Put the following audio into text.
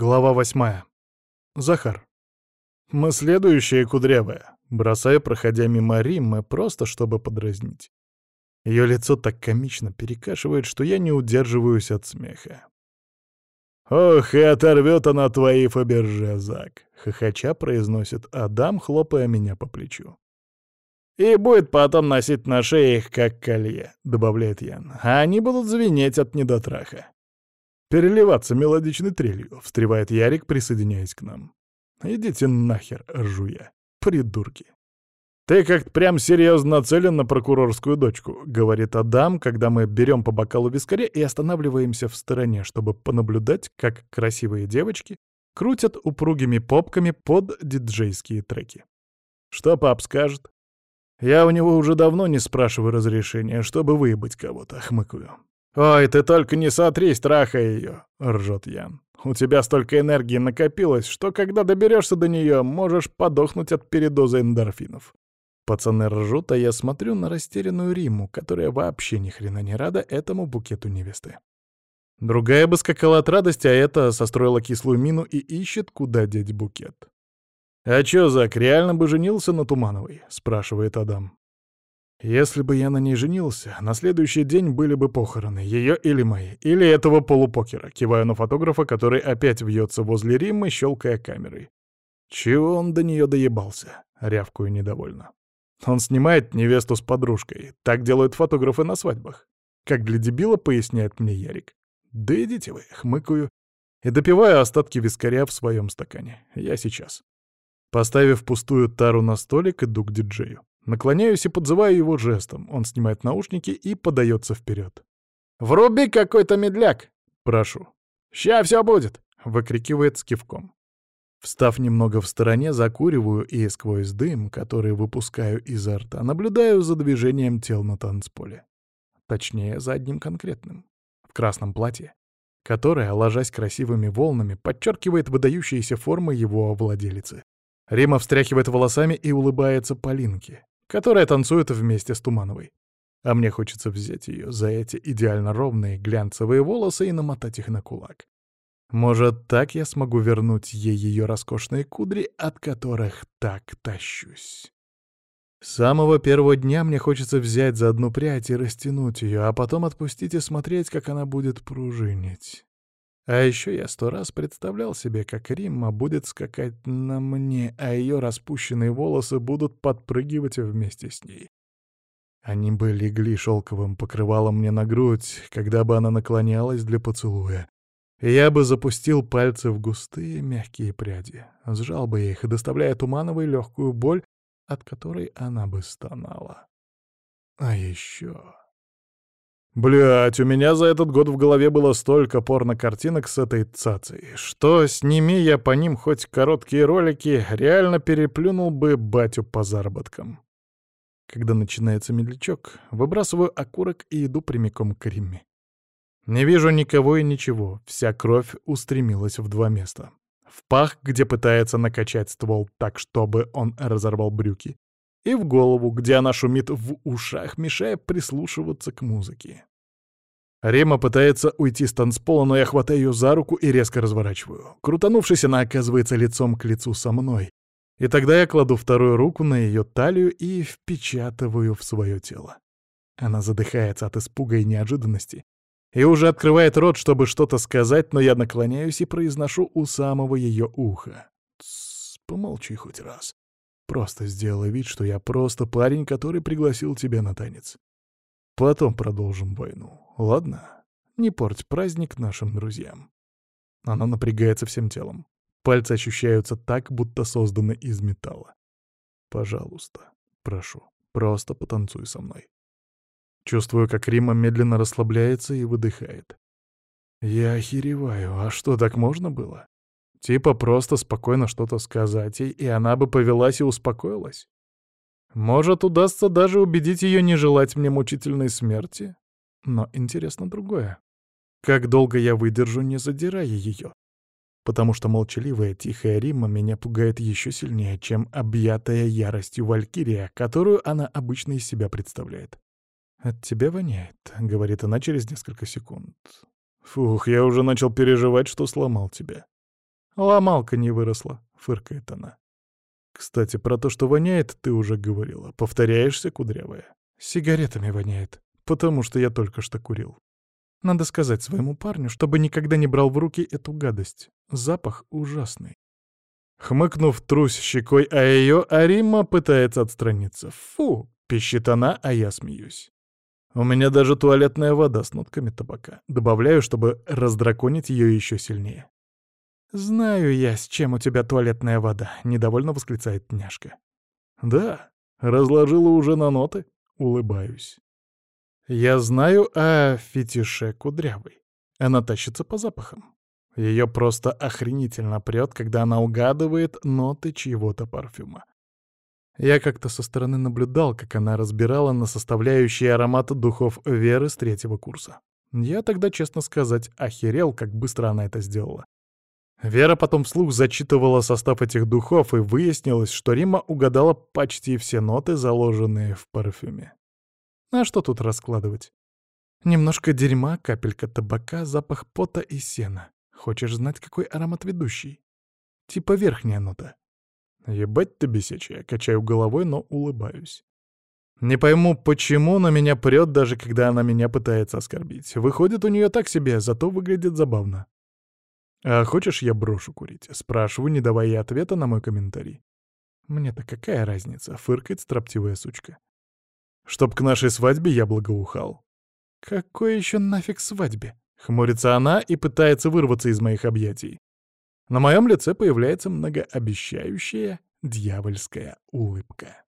Глава восьмая. Захар. Мы следующие кудрявая. Бросаю, проходя мимо Риммы, просто чтобы подразнить. Ее лицо так комично перекашивает, что я не удерживаюсь от смеха. «Ох, и оторвет она твои Фаберже, Зак!» — хохоча произносит Адам, хлопая меня по плечу. «И будет потом носить на шее их, как колье», — добавляет Ян. «А они будут звенеть от недотраха». «Переливаться мелодичной трелью», — встревает Ярик, присоединяясь к нам. «Идите нахер, ржу я. Придурки». «Ты как-то прям серьезно нацелен на прокурорскую дочку», — говорит Адам, когда мы берем по бокалу вискаря и останавливаемся в стороне, чтобы понаблюдать, как красивые девочки крутят упругими попками под диджейские треки. «Что пап скажет?» «Я у него уже давно не спрашиваю разрешения, чтобы выебать кого-то», — хмыкаю. «Ой, ты только не сотри, страха ее!» — ржет Ян. «У тебя столько энергии накопилось, что когда доберешься до нее, можешь подохнуть от передоза эндорфинов». Пацаны ржут, а я смотрю на растерянную Риму, которая вообще ни хрена не рада этому букету невесты. Другая бы скакала от радости, а эта состроила кислую мину и ищет, куда деть букет. «А чё, Зак, реально бы женился на Тумановой?» — спрашивает Адам. Если бы я на ней женился, на следующий день были бы похороны, ее или мои, или этого полупокера, кивая на фотографа, который опять вьется возле Риммы, щелкая камерой. Чего он до нее доебался? Рявкую недовольно. Он снимает невесту с подружкой. Так делают фотографы на свадьбах. Как для дебила, поясняет мне Ярик. Да идите вы, хмыкаю. И допиваю остатки вискаря в своем стакане. Я сейчас. Поставив пустую тару на столик, иду к диджею. Наклоняюсь и подзываю его жестом. Он снимает наушники и подается вперед. «Вруби какой-то медляк!» «Прошу». «Ща все будет!» — выкрикивает с кивком. Встав немного в стороне, закуриваю и сквозь дым, который выпускаю изо рта, наблюдаю за движением тел на танцполе. Точнее, за одним конкретным. В красном платье, которое, ложась красивыми волнами, подчеркивает выдающиеся формы его владелицы. Рима встряхивает волосами и улыбается Полинке, которая танцует вместе с Тумановой. А мне хочется взять ее за эти идеально ровные глянцевые волосы и намотать их на кулак. Может, так я смогу вернуть ей ее роскошные кудри, от которых так тащусь. С самого первого дня мне хочется взять за одну прядь и растянуть ее, а потом отпустить и смотреть, как она будет пружинить. А еще я сто раз представлял себе, как Римма будет скакать на мне, а ее распущенные волосы будут подпрыгивать вместе с ней. Они бы легли шелковым покрывалом мне на грудь, когда бы она наклонялась для поцелуя. Я бы запустил пальцы в густые мягкие пряди, сжал бы их, доставляя Тумановой легкую боль, от которой она бы стонала. А еще... Блять, у меня за этот год в голове было столько порно-картинок с этой цацей, что, сними я по ним хоть короткие ролики, реально переплюнул бы батю по заработкам. Когда начинается медлячок, выбрасываю окурок и иду прямиком к Римме. Не вижу никого и ничего, вся кровь устремилась в два места. В пах, где пытается накачать ствол так, чтобы он разорвал брюки, и в голову, где она шумит в ушах, мешая прислушиваться к музыке. Рема пытается уйти с танцпола, но я хватаю ее за руку и резко разворачиваю. Крутанувшись, она оказывается лицом к лицу со мной. И тогда я кладу вторую руку на ее талию и впечатываю в свое тело. Она задыхается от испуга и неожиданности. И уже открывает рот, чтобы что-то сказать, но я наклоняюсь и произношу у самого ее уха. «Тссс, помолчи хоть раз. Просто сделай вид, что я просто парень, который пригласил тебя на танец. Потом продолжим войну, ладно? Не порть праздник нашим друзьям. Она напрягается всем телом. Пальцы ощущаются так, будто созданы из металла. Пожалуйста, прошу, просто потанцуй со мной. Чувствую, как Рима медленно расслабляется и выдыхает. Я охереваю, а что, так можно было? Типа просто спокойно что-то сказать ей, и она бы повелась и успокоилась. Может, удастся даже убедить ее не желать мне мучительной смерти? Но интересно другое. Как долго я выдержу, не задирая ее? Потому что молчаливая, тихая Римма меня пугает еще сильнее, чем объятая яростью Валькирия, которую она обычно из себя представляет. «От тебя воняет», — говорит она через несколько секунд. «Фух, я уже начал переживать, что сломал тебя». «Ломалка не выросла», — фыркает она. «Кстати, про то, что воняет, ты уже говорила. Повторяешься, кудрявая?» «Сигаретами воняет, потому что я только что курил. Надо сказать своему парню, чтобы никогда не брал в руки эту гадость. Запах ужасный». Хмыкнув трусь щекой а ее, Арима пытается отстраниться. «Фу!» — пищит она, а я смеюсь. У меня даже туалетная вода с нотками табака. Добавляю, чтобы раздраконить ее еще сильнее. «Знаю я, с чем у тебя туалетная вода», — недовольно восклицает няшка. «Да, разложила уже на ноты», — улыбаюсь. «Я знаю о фетише кудрявой. Она тащится по запахам. Ее просто охренительно прет, когда она угадывает ноты чьего-то парфюма. Я как-то со стороны наблюдал, как она разбирала на составляющие ароматы духов Веры с третьего курса. Я тогда, честно сказать, охерел, как быстро она это сделала. Вера потом вслух зачитывала состав этих духов, и выяснилось, что Рима угадала почти все ноты, заложенные в парфюме. А что тут раскладывать? Немножко дерьма, капелька табака, запах пота и сена. Хочешь знать, какой аромат ведущий? Типа верхняя нота. Ебать ты бесячая, качаю головой, но улыбаюсь. Не пойму, почему на меня прет, даже когда она меня пытается оскорбить. Выходит, у нее так себе, зато выглядит забавно. «А хочешь, я брошу курить?» — спрашиваю, не давая ей ответа на мой комментарий. «Мне-то какая разница?» — фыркает строптивая сучка. «Чтоб к нашей свадьбе я благоухал». «Какой еще нафиг свадьбе?» — хмурится она и пытается вырваться из моих объятий. На моем лице появляется многообещающая дьявольская улыбка.